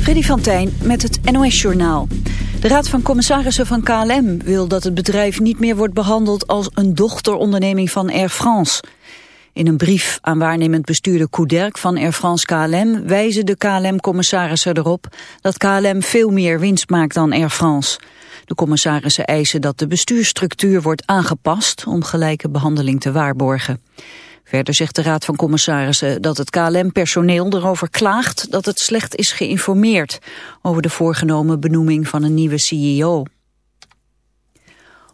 Freddy van Tijn met het NOS-journaal. De Raad van Commissarissen van KLM wil dat het bedrijf niet meer wordt behandeld als een dochteronderneming van Air France. In een brief aan waarnemend bestuurder Couderc van Air France KLM wijzen de KLM-commissarissen erop dat KLM veel meer winst maakt dan Air France. De commissarissen eisen dat de bestuursstructuur wordt aangepast om gelijke behandeling te waarborgen. Verder zegt de Raad van Commissarissen dat het KLM-personeel erover klaagt dat het slecht is geïnformeerd over de voorgenomen benoeming van een nieuwe CEO.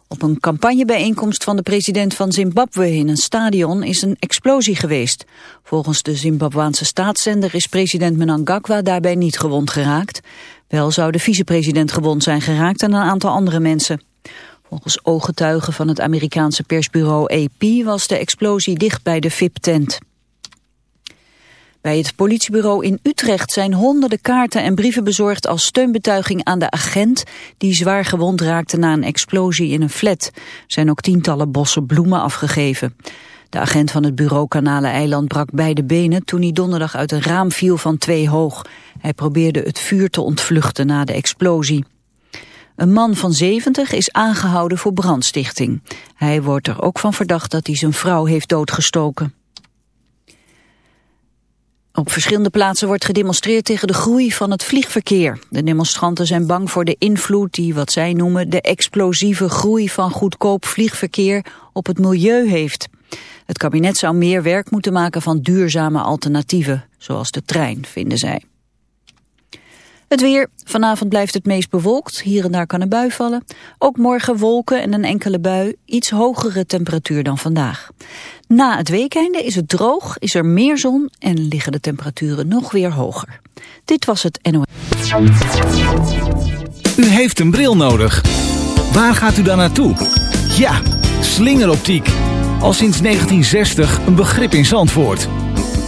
Op een campagnebijeenkomst van de president van Zimbabwe in een stadion is een explosie geweest. Volgens de Zimbabwaanse staatszender is president Mnangagwa daarbij niet gewond geraakt. Wel zou de vicepresident gewond zijn geraakt en een aantal andere mensen. Volgens ooggetuigen van het Amerikaanse persbureau AP was de explosie dicht bij de VIP-tent. Bij het politiebureau in Utrecht zijn honderden kaarten en brieven bezorgd als steunbetuiging aan de agent die zwaar gewond raakte na een explosie in een flat. Er zijn ook tientallen bossen bloemen afgegeven. De agent van het bureau Eiland brak beide benen toen hij donderdag uit een raam viel van twee hoog. Hij probeerde het vuur te ontvluchten na de explosie. Een man van 70 is aangehouden voor brandstichting. Hij wordt er ook van verdacht dat hij zijn vrouw heeft doodgestoken. Op verschillende plaatsen wordt gedemonstreerd tegen de groei van het vliegverkeer. De demonstranten zijn bang voor de invloed die wat zij noemen de explosieve groei van goedkoop vliegverkeer op het milieu heeft. Het kabinet zou meer werk moeten maken van duurzame alternatieven, zoals de trein, vinden zij. Het weer. Vanavond blijft het meest bewolkt. Hier en daar kan een bui vallen. Ook morgen wolken en een enkele bui. Iets hogere temperatuur dan vandaag. Na het weekende is het droog, is er meer zon en liggen de temperaturen nog weer hoger. Dit was het NOS. U heeft een bril nodig. Waar gaat u dan naartoe? Ja, slingeroptiek. Al sinds 1960 een begrip in Zandvoort.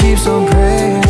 keeps on praying.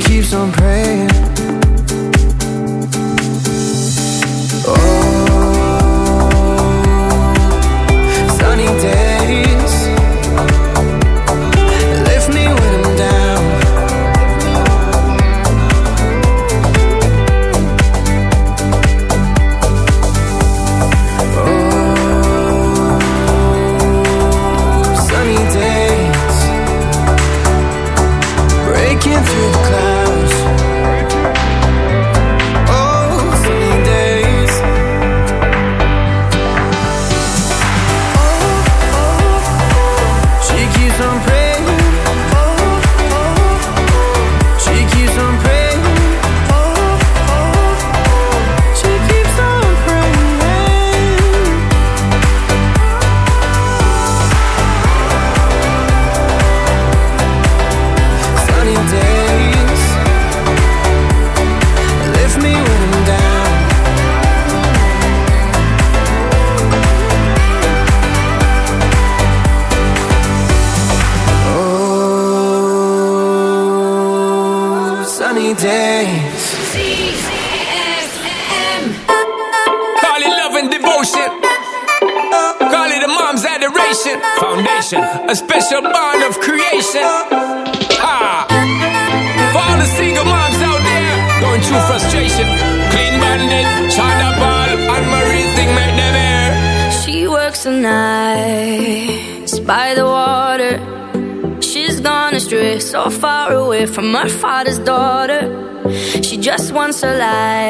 keeps on praying.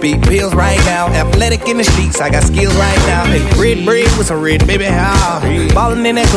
beat pills right now. Athletic in the streets, I got skills right now. Hey, red bread with some red, baby,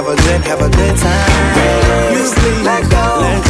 Have a good, have a good time. Release, let go, let go,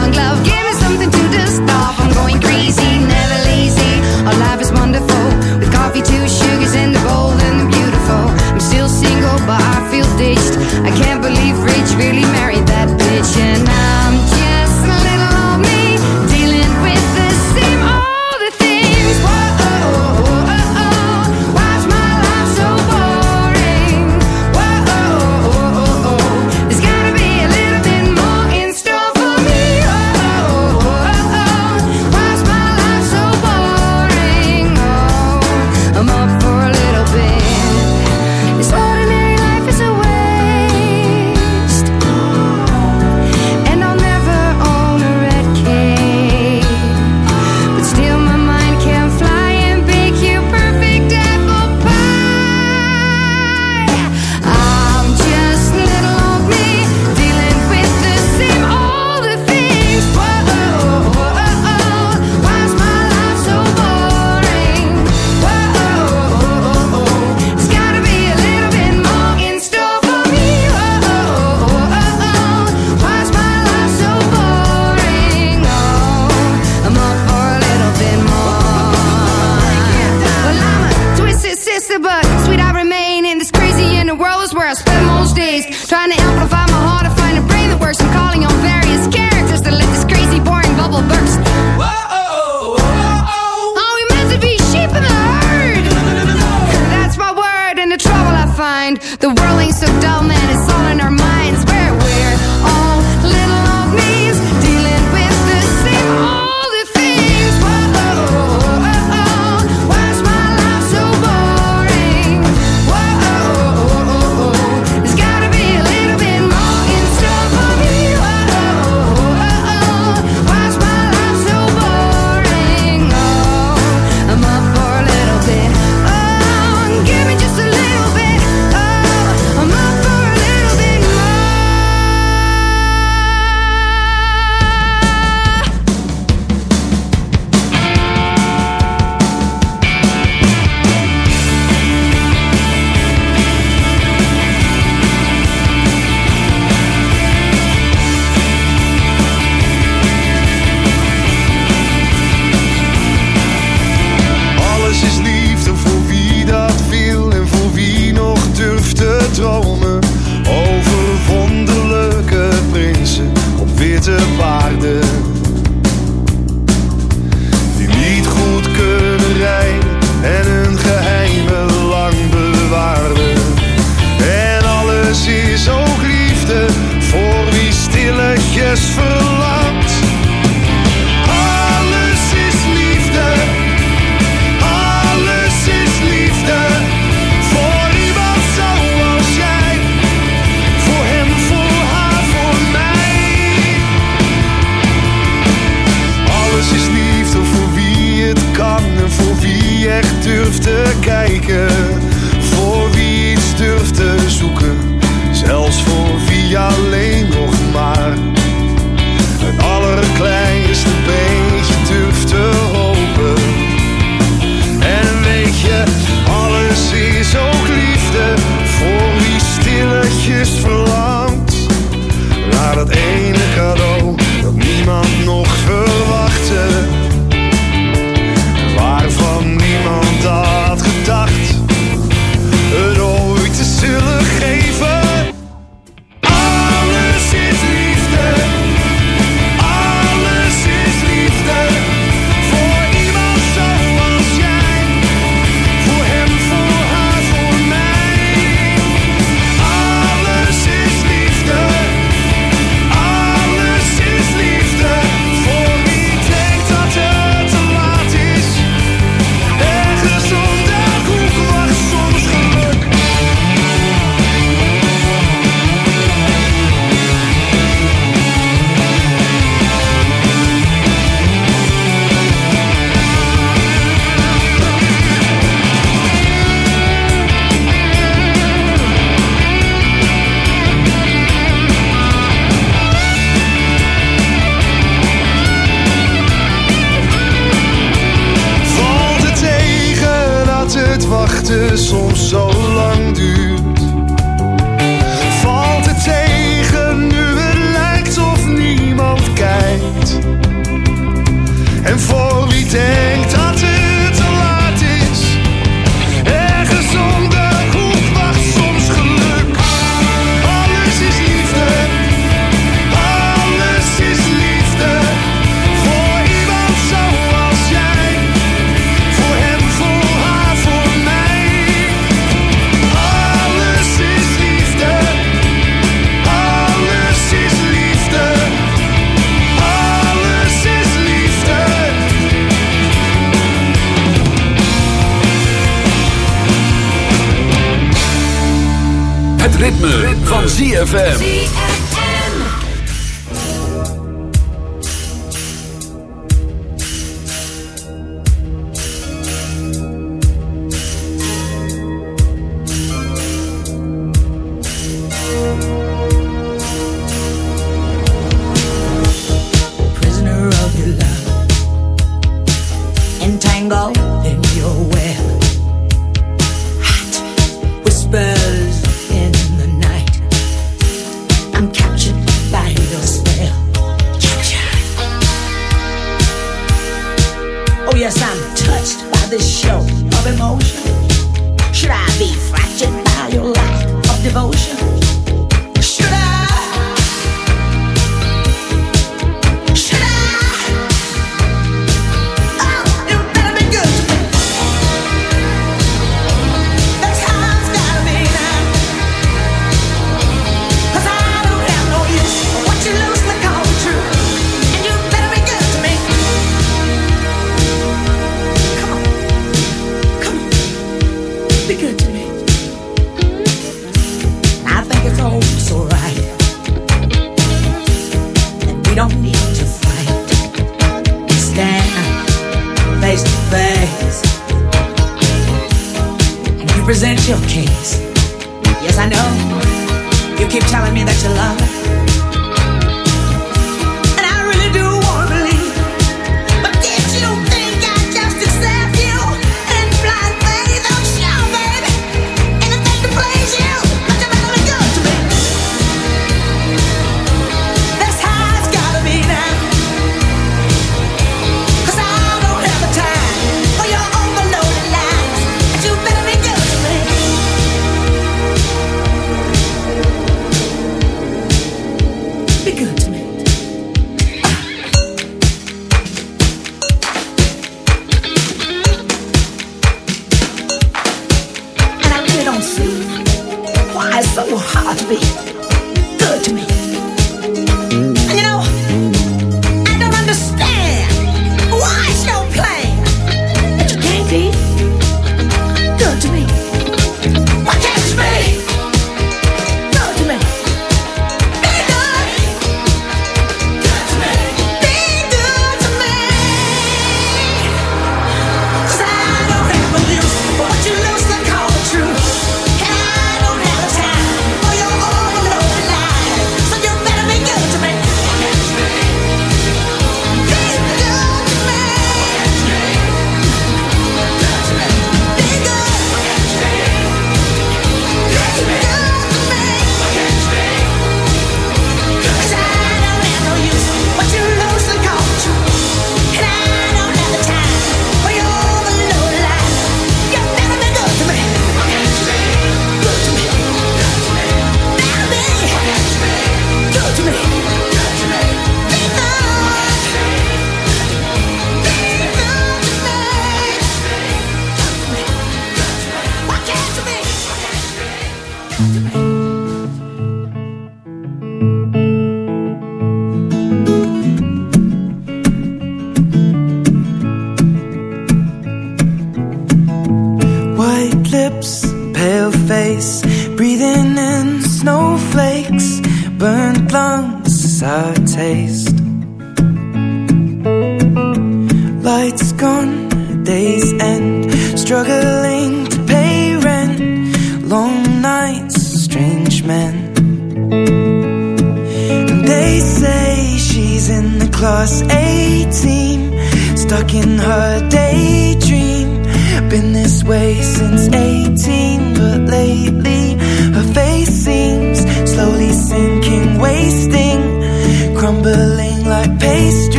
yes, I'm touched by this show of emotion. Should I be fractured by your lack of devotion?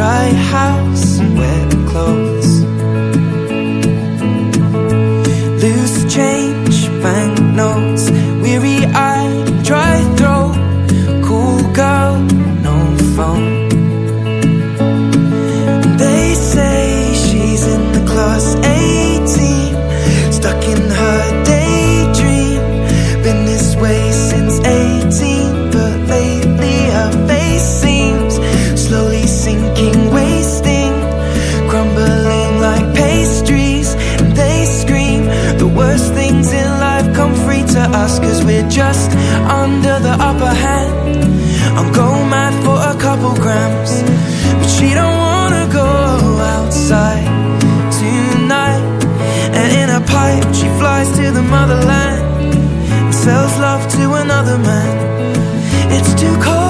try under the upper hand. I'll go mad for a couple grams, but she don't wanna go outside tonight. And in a pipe, she flies to the motherland and sells love to another man. It's too cold.